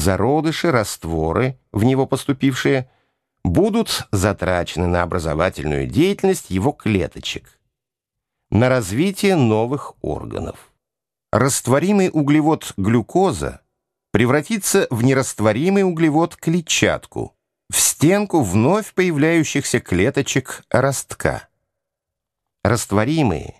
зародыши, растворы, в него поступившие, будут затрачены на образовательную деятельность его клеточек, на развитие новых органов. Растворимый углевод глюкоза превратится в нерастворимый углевод клетчатку, в стенку вновь появляющихся клеточек ростка. Растворимые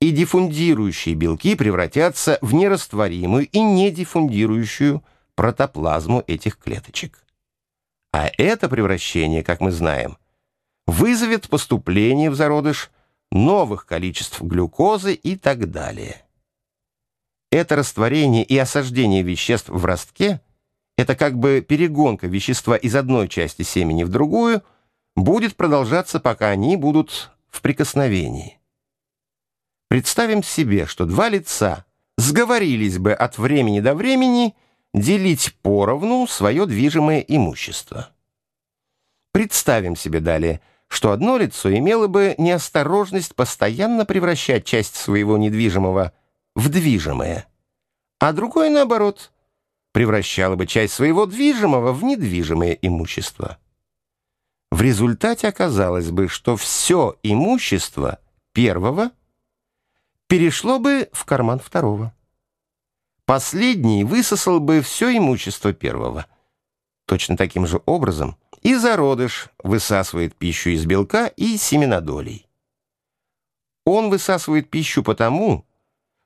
и диффундирующие белки превратятся в нерастворимую и недиффундирующую протоплазму этих клеточек. А это превращение, как мы знаем, вызовет поступление в зародыш новых количеств глюкозы и так далее. Это растворение и осаждение веществ в ростке – это как бы перегонка вещества из одной части семени в другую – будет продолжаться, пока они будут в прикосновении. Представим себе, что два лица сговорились бы от времени до времени делить поровну свое движимое имущество. Представим себе далее, что одно лицо имело бы неосторожность постоянно превращать часть своего недвижимого в движимое, а другое, наоборот, превращало бы часть своего движимого в недвижимое имущество. В результате оказалось бы, что все имущество первого – перешло бы в карман второго. Последний высосал бы все имущество первого. Точно таким же образом и зародыш высасывает пищу из белка и семенодолей. Он высасывает пищу потому,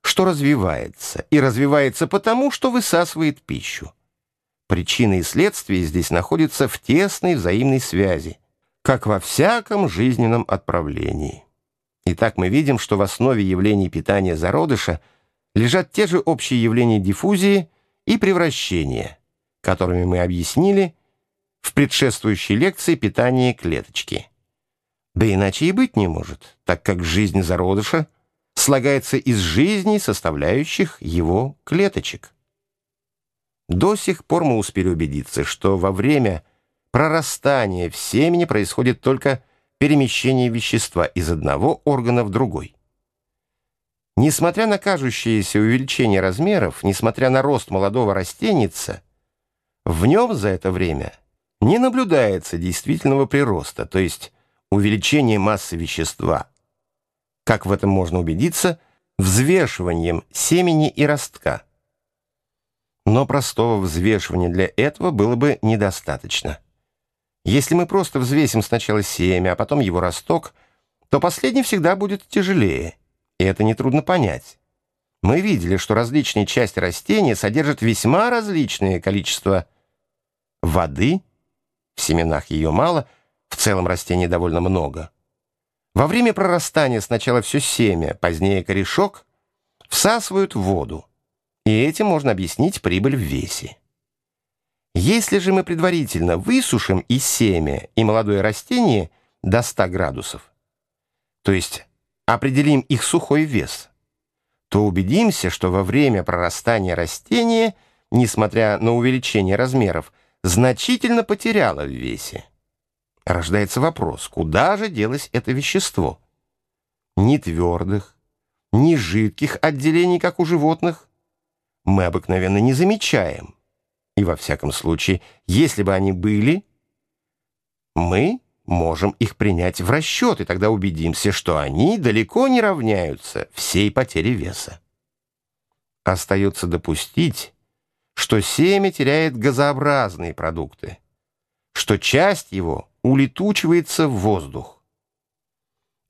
что развивается, и развивается потому, что высасывает пищу. Причины и следствия здесь находятся в тесной взаимной связи, как во всяком жизненном отправлении. Итак, мы видим, что в основе явлений питания зародыша лежат те же общие явления диффузии и превращения, которыми мы объяснили в предшествующей лекции питания клеточки. Да иначе и быть не может, так как жизнь зародыша слагается из жизней, составляющих его клеточек. До сих пор мы успели убедиться, что во время прорастания в семени происходит только перемещение вещества из одного органа в другой. Несмотря на кажущееся увеличение размеров, несмотря на рост молодого растеница, в нем за это время не наблюдается действительного прироста, то есть увеличения массы вещества. Как в этом можно убедиться? Взвешиванием семени и ростка. Но простого взвешивания для этого было бы недостаточно. Если мы просто взвесим сначала семя, а потом его росток, то последний всегда будет тяжелее. И это нетрудно понять. Мы видели, что различные части растения содержат весьма различное количество воды, в семенах ее мало, в целом растений довольно много. Во время прорастания сначала все семя, позднее корешок, всасывают воду, и этим можно объяснить прибыль в весе. Если же мы предварительно высушим и семя, и молодое растение до 100 градусов, то есть определим их сухой вес, то убедимся, что во время прорастания растения, несмотря на увеличение размеров, значительно потеряло в весе. Рождается вопрос, куда же делось это вещество? Ни твердых, ни жидких отделений, как у животных, мы обыкновенно не замечаем. И во всяком случае, если бы они были, мы можем их принять в расчет, и тогда убедимся, что они далеко не равняются всей потере веса. Остается допустить, что семя теряет газообразные продукты, что часть его улетучивается в воздух.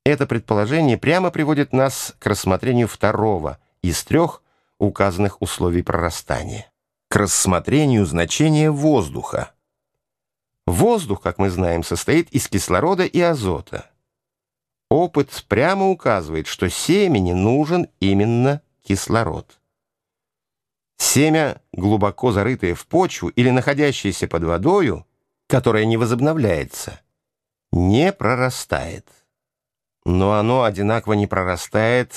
Это предположение прямо приводит нас к рассмотрению второго из трех указанных условий прорастания к рассмотрению значения воздуха. Воздух, как мы знаем, состоит из кислорода и азота. Опыт прямо указывает, что семени нужен именно кислород. Семя, глубоко зарытое в почву или находящееся под водою, которое не возобновляется, не прорастает. Но оно одинаково не прорастает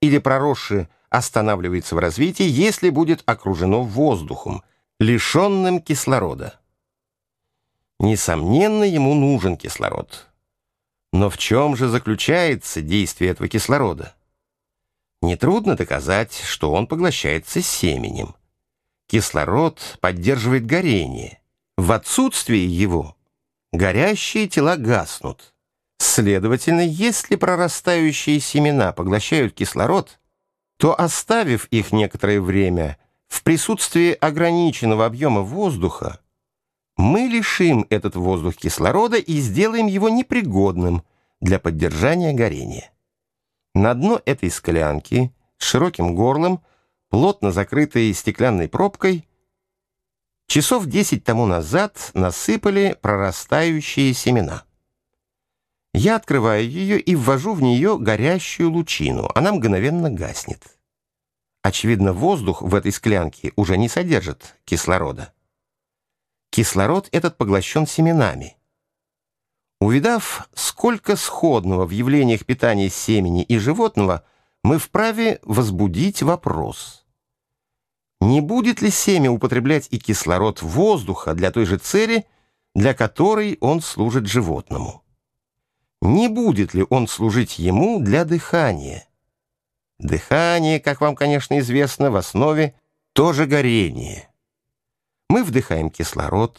или проросшее останавливается в развитии, если будет окружено воздухом, лишенным кислорода. Несомненно, ему нужен кислород. Но в чем же заключается действие этого кислорода? Нетрудно доказать, что он поглощается семенем. кислород поддерживает горение. В отсутствие его горящие тела гаснут. Следовательно, если прорастающие семена поглощают кислород, то, оставив их некоторое время в присутствии ограниченного объема воздуха, мы лишим этот воздух кислорода и сделаем его непригодным для поддержания горения. На дно этой склянки с широким горлом, плотно закрытой стеклянной пробкой, часов десять тому назад насыпали прорастающие семена. Я открываю ее и ввожу в нее горящую лучину. Она мгновенно гаснет. Очевидно, воздух в этой склянке уже не содержит кислорода. Кислород этот поглощен семенами. Увидав, сколько сходного в явлениях питания семени и животного, мы вправе возбудить вопрос. Не будет ли семя употреблять и кислород воздуха для той же цели, для которой он служит животному? не будет ли он служить ему для дыхания. Дыхание, как вам, конечно, известно, в основе тоже горение. Мы вдыхаем кислород,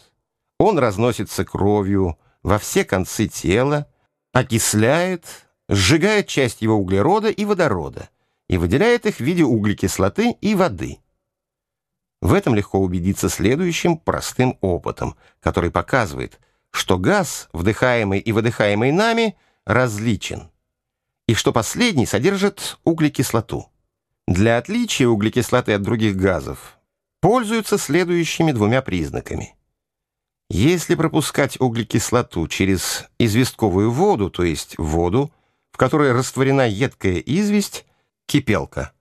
он разносится кровью во все концы тела, окисляет, сжигает часть его углерода и водорода и выделяет их в виде углекислоты и воды. В этом легко убедиться следующим простым опытом, который показывает – что газ, вдыхаемый и выдыхаемый нами, различен, и что последний содержит углекислоту. Для отличия углекислоты от других газов пользуются следующими двумя признаками. Если пропускать углекислоту через известковую воду, то есть воду, в которой растворена едкая известь, кипелка,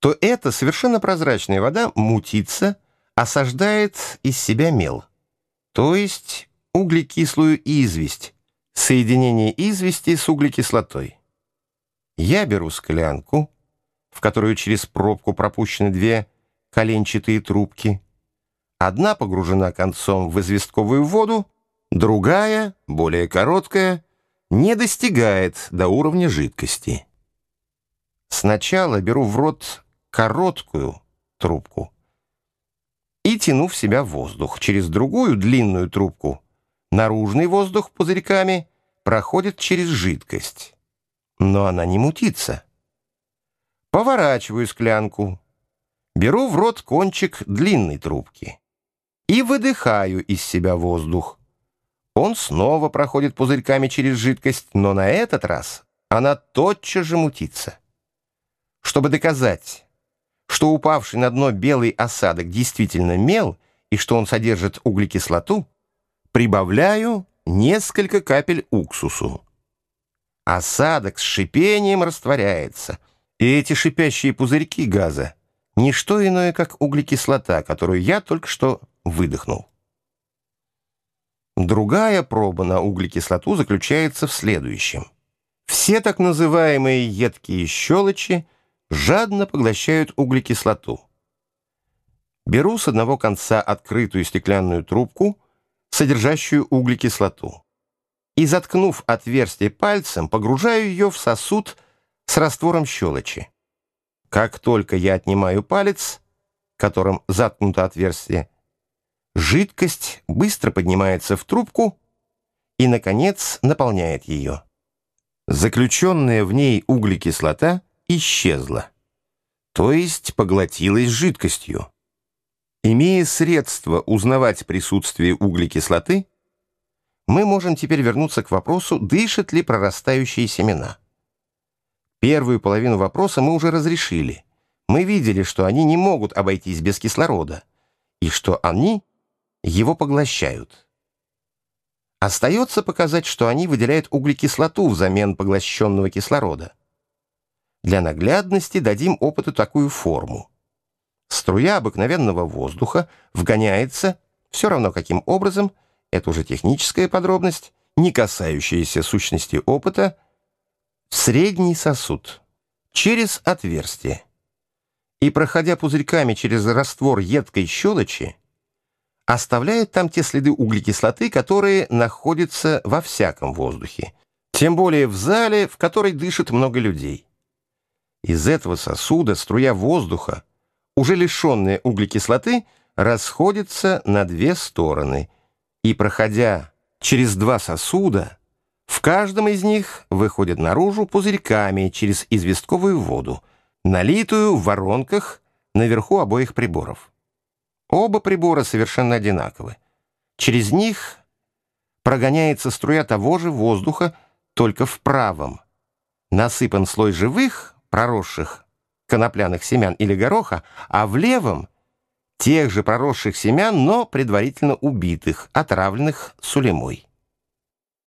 то эта совершенно прозрачная вода мутится, осаждает из себя мел, то есть углекислую известь, соединение извести с углекислотой. Я беру склянку, в которую через пробку пропущены две коленчатые трубки. Одна погружена концом в известковую воду, другая, более короткая, не достигает до уровня жидкости. Сначала беру в рот короткую трубку и тяну в себя воздух через другую длинную трубку, Наружный воздух пузырьками проходит через жидкость, но она не мутится. Поворачиваю склянку, беру в рот кончик длинной трубки и выдыхаю из себя воздух. Он снова проходит пузырьками через жидкость, но на этот раз она тотчас же мутится. Чтобы доказать, что упавший на дно белый осадок действительно мел и что он содержит углекислоту, Прибавляю несколько капель уксусу. Осадок с шипением растворяется, и эти шипящие пузырьки газа — ничто иное, как углекислота, которую я только что выдохнул. Другая проба на углекислоту заключается в следующем. Все так называемые едкие щелочи жадно поглощают углекислоту. Беру с одного конца открытую стеклянную трубку — содержащую углекислоту. И, заткнув отверстие пальцем, погружаю ее в сосуд с раствором щелочи. Как только я отнимаю палец, которым заткнуто отверстие, жидкость быстро поднимается в трубку и, наконец, наполняет ее. Заключенная в ней углекислота исчезла, то есть поглотилась жидкостью. Имея средства узнавать присутствие углекислоты, мы можем теперь вернуться к вопросу, дышат ли прорастающие семена. Первую половину вопроса мы уже разрешили. Мы видели, что они не могут обойтись без кислорода, и что они его поглощают. Остается показать, что они выделяют углекислоту взамен поглощенного кислорода. Для наглядности дадим опыту такую форму. Струя обыкновенного воздуха вгоняется, все равно каким образом, это уже техническая подробность, не касающаяся сущности опыта, в средний сосуд, через отверстие. И, проходя пузырьками через раствор едкой щелочи, оставляет там те следы углекислоты, которые находятся во всяком воздухе, тем более в зале, в которой дышит много людей. Из этого сосуда струя воздуха уже лишенные углекислоты, расходятся на две стороны и, проходя через два сосуда, в каждом из них выходят наружу пузырьками через известковую воду, налитую в воронках наверху обоих приборов. Оба прибора совершенно одинаковы. Через них прогоняется струя того же воздуха, только в правом. Насыпан слой живых, проросших конопляных семян или гороха, а в левом — тех же проросших семян, но предварительно убитых, отравленных сулемой.